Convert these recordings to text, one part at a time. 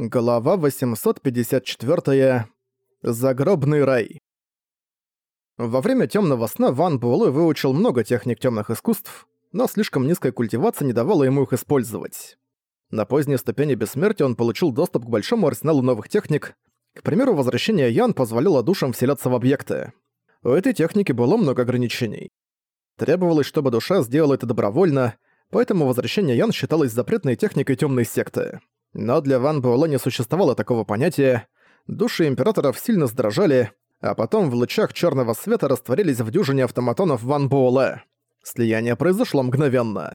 Глава 854. Загробный рай. Во время темного сна Ван Буэлэ выучил много техник темных искусств, но слишком низкая культивация не давала ему их использовать. На поздней ступени бессмертия он получил доступ к большому арсеналу новых техник. К примеру, возвращение Ян позволило душам вселяться в объекты. У этой техники было много ограничений. Требовалось, чтобы душа сделала это добровольно, поэтому возвращение Ян считалось запретной техникой темной секты. Но для Ван Буэлэ не существовало такого понятия. Души императоров сильно сдрожали, а потом в лучах черного света растворились в дюжине автоматонов Ван Буэлэ. Слияние произошло мгновенно.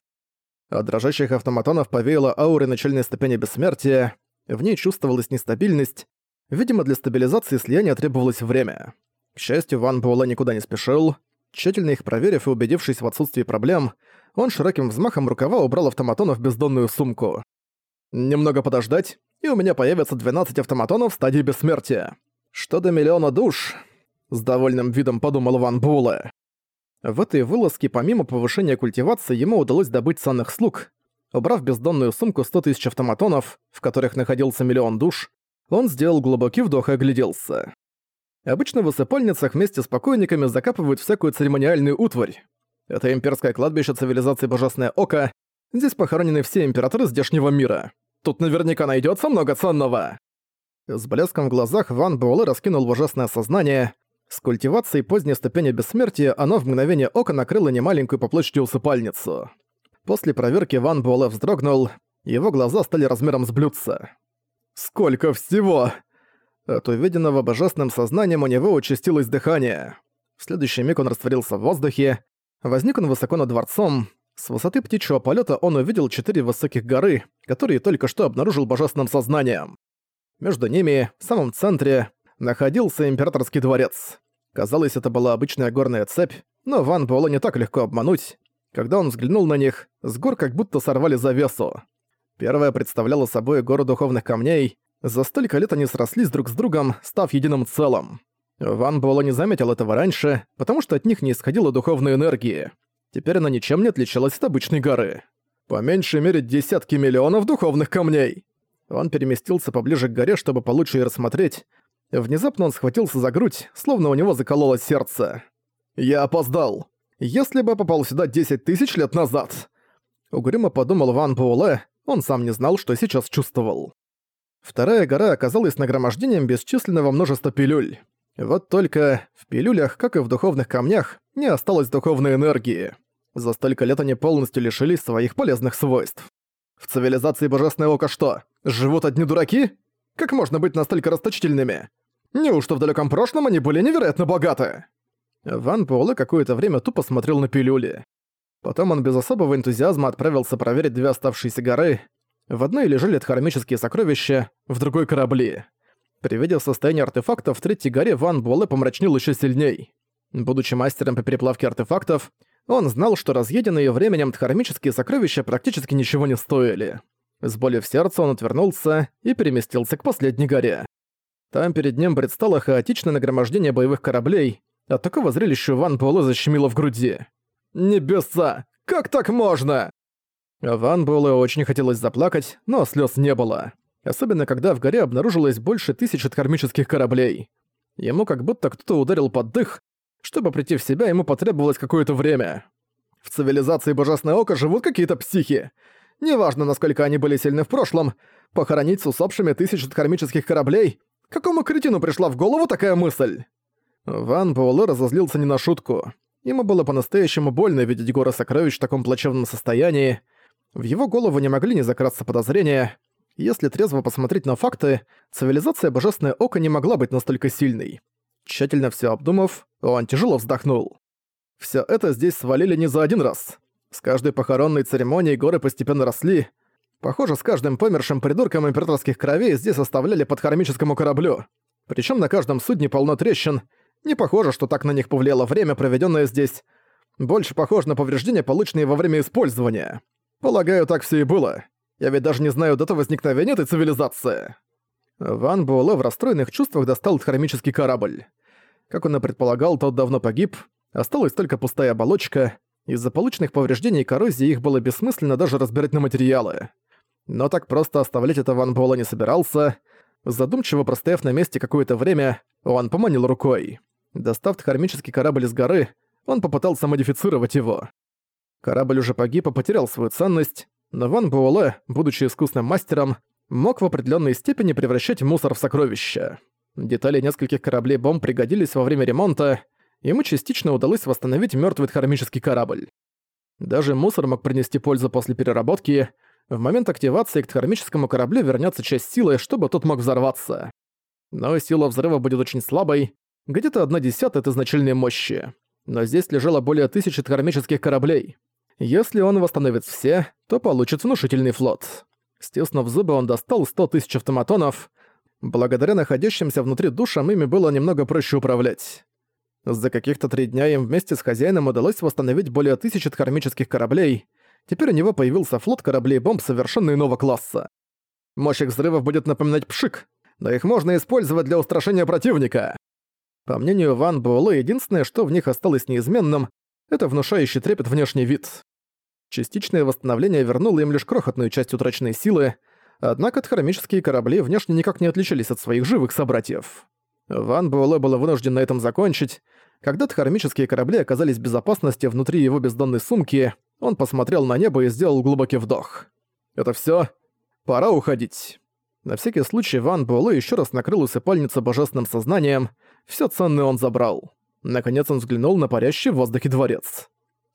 От дрожащих автоматонов повеяло ауры начальной ступени бессмертия, в ней чувствовалась нестабильность, видимо, для стабилизации слияния требовалось время. К счастью, Ван Буэлэ никуда не спешил. Тщательно их проверив и убедившись в отсутствии проблем, он широким взмахом рукава убрал автоматонов в бездонную сумку. Немного подождать, и у меня появится 12 автоматонов в стадии бессмертия. Что до миллиона душ, с довольным видом подумал Ван Буэлэ. В этой вылазке помимо повышения культивации ему удалось добыть ценных слуг. Убрав бездонную сумку 100 тысяч автоматонов, в которых находился миллион душ, он сделал глубокий вдох и огляделся. Обычно в высыпальницах вместе с покойниками закапывают всякую церемониальную утварь. Это имперское кладбище цивилизации Божественное Око, здесь похоронены все императоры здешнего мира. Тут наверняка найдется много ценного!» С блеском в глазах Ван Буэлэ раскинул божественное сознание. С культивацией поздней ступени бессмертия оно в мгновение ока накрыло немаленькую по площади усыпальницу. После проверки Ван Буэлэ вздрогнул, его глаза стали размером с блюдца. «Сколько всего!» От увиденного божественным сознанием у него участилось дыхание. В следующий миг он растворился в воздухе. Возник он высоко над дворцом, с высоты птичьего полета он увидел четыре высоких горы, которые только что обнаружил божественным сознанием. Между ними, в самом центре, находился императорский дворец. Казалось, это была обычная горная цепь, но Ван Буэлэ не так легко обмануть. Когда он взглянул на них, с гор как будто сорвали завесу. Первая представляла собой гору духовных камней. За столько лет они срослись друг с другом, став единым целым. Ван Буэлэ не заметил этого раньше, потому что от них не исходило духовной энергии. Теперь она ничем не отличалась от обычной горы. По меньшей мере десятки миллионов духовных камней. Он переместился поближе к горе, чтобы получше ее рассмотреть. Внезапно он схватился за грудь, словно у него закололось сердце. «Я опоздал. Если бы попал сюда 10 тысяч лет назад!» Угрюмо подумал Ван Буэлэ, он сам не знал, что сейчас чувствовал. Вторая гора оказалась нагромождением бесчисленного множества пилюль. Вот только в пилюлях, как и в духовных камнях, не осталось духовной энергии. За столько лет они полностью лишились своих полезных свойств. В цивилизации Божественное Око что, живут одни дураки? Как можно быть настолько расточительными? Неужто в далеком прошлом они были невероятно богаты? Ван Буэлэ какое-то время тупо смотрел на пилюли. Потом он без особого энтузиазма отправился проверить две оставшиеся горы. В одной лежали хромические сокровища, в другой — корабли. При виде состояния артефактов в третьей горе Ван Буэлэ помрачнел еще сильней. Будучи мастером по переплавке артефактов, он знал, что разъеденные временем дхармические сокровища практически ничего не стоили. С болью в сердце он отвернулся и переместился к последней горе. Там перед ним предстало хаотичное нагромождение боевых кораблей, от такого зрелища Ван Буэлэ защемило в груди. «Небеса! Как так можно?» Ван Буэлэ очень хотелось заплакать, но слез не было. Особенно, когда в горе обнаружилось больше тысячи кармических кораблей. Ему как будто кто-то ударил под дых, чтобы прийти в себя, ему потребовалось какое-то время. В цивилизации Божественное Око живут какие-то психи. Неважно, насколько они были сильны в прошлом, похоронить с усопшими тысячу кармических кораблей? Какому кретину пришла в голову такая мысль? Ван Буэлэ разозлился не на шутку. Ему было по-настоящему больно видеть горы сокровищ в таком плачевном состоянии. В его голову не могли не закраться подозрения. Если трезво посмотреть на факты, цивилизация Божественное Око не могла быть настолько сильной. Тщательно все обдумав, он тяжело вздохнул. Все это здесь свалили не за один раз. С каждой похоронной церемонией горы постепенно росли. Похоже, с каждым помершим придурком императорских кровей здесь оставляли под хромическому кораблю. Причем на каждом судне полно трещин. Не похоже, что так на них повлияло время, проведенное здесь. Больше похоже на повреждения, полученные во время использования. Полагаю, так все и было. Я ведь даже не знаю даты возникновения этой цивилизации. Ван Буэлэ в расстроенных чувствах достал хромический корабль. Как он и предполагал, тот давно погиб, осталась только пустая оболочка, из-за полученных повреждений и коррозии их было бессмысленно даже разбирать на материалы. Но так просто оставлять это Ван Буэлэ не собирался. Задумчиво простояв на месте какое-то время, он поманил рукой. Достав кармический корабль из горы, он попытался модифицировать его. Корабль уже погиб и потерял свою ценность, но Ван Буэлэ, будучи искусным мастером, мог в определенной степени превращать мусор в сокровища. Детали нескольких кораблей бомб пригодились во время ремонта, ему частично удалось восстановить мертвый кармический корабль. Даже мусор мог принести пользу после переработки, в момент активации к кармическому кораблю вернется часть силы, чтобы тот мог взорваться. Но сила взрыва будет очень слабой, где-то одна десятая от изначальной мощи. Но здесь лежало более тысячи кармических кораблей. Если он восстановит все, то получит внушительный флот. Стиснув зубы, он достал 100 тысяч автоматонов. Благодаря находящимся внутри душам ими было немного проще управлять. За каких-то три дня им вместе с хозяином удалось восстановить более тысячи кармических кораблей. Теперь у него появился флот кораблей бомб совершенно иного класса. Мощь их взрывов будет напоминать пшик, но их можно использовать для устрашения противника. По мнению Ван Буэлэ, единственное, что в них осталось неизменным, это внушающий трепет внешний вид. Частичное восстановление вернуло им лишь крохотную часть утраченной силы, однако хромические корабли внешне никак не отличались от своих живых собратьев. Ван Буэлэ был вынужден на этом закончить. Когда хромические корабли оказались в безопасности внутри его бездонной сумки, он посмотрел на небо и сделал глубокий вдох. «Это всё? Пора уходить». На всякий случай Ван Буэлэ ещё раз накрыл усыпальницу божественным сознанием, всё ценное он забрал. Наконец он взглянул на парящий в воздухе дворец.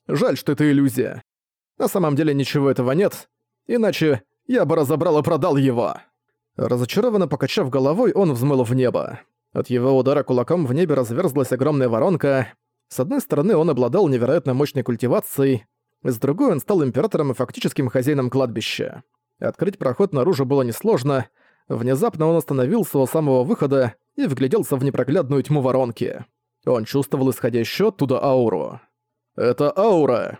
«Жаль, что это иллюзия. На самом деле ничего этого нет, иначе я бы разобрал и продал его». Разочарованно покачав головой, он взмыл в небо. От его удара кулаком в небе разверзлась огромная воронка. С одной стороны, он обладал невероятно мощной культивацией, с другой он стал императором и фактическим хозяином кладбища. Открыть проход наружу было несложно. Внезапно он остановился у самого выхода и вгляделся в непроглядную тьму воронки. Он чувствовал исходящую оттуда ауру. «Это аура!»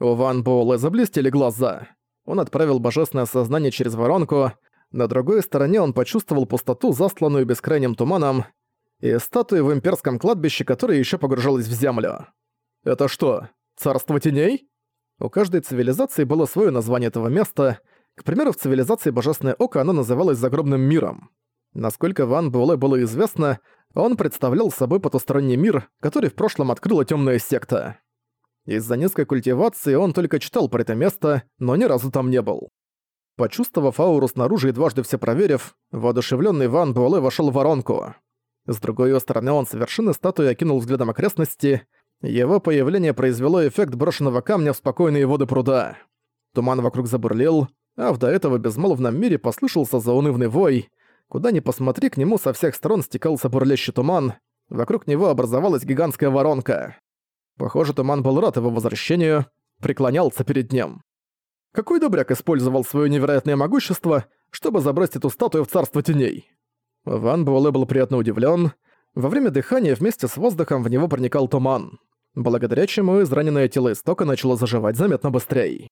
У Ван Буэлэ заблестели глаза. Он отправил божественное сознание через воронку. На другой стороне он почувствовал пустоту, застланную бескрайним туманом, и статую в имперском кладбище, которая еще погружалась в землю. «Это что, царство теней?» У каждой цивилизации было свое название этого места. К примеру, в цивилизации Божественное Око оно называлось Загробным миром. Насколько Ван Буэлэ было известно, он представлял собой потусторонний мир, который в прошлом открыла темная секта. Из-за низкой культивации он только читал про это место, но ни разу там не был. Почувствовав ауру снаружи и дважды все проверив, воодушевленный Ван Буэлэ вошел в воронку. С другой стороны он совершенно статуей окинул взглядом окрестности — его появление произвело эффект брошенного камня в спокойные воды пруда. Туман вокруг забурлил, а в до этого безмолвном мире послышался заунывный вой. Куда ни посмотри, к нему со всех сторон стекался бурлящий туман, вокруг него образовалась гигантская воронка. Похоже, туман был рад его возвращению, преклонялся перед ним. Какой добряк использовал свое невероятное могущество, чтобы забрать эту статую в царство теней? Ван Буэлэ был приятно удивлен. Во время дыхания вместе с воздухом в него проникал туман благодаря чему израненное тело Истока начало заживать заметно быстрее.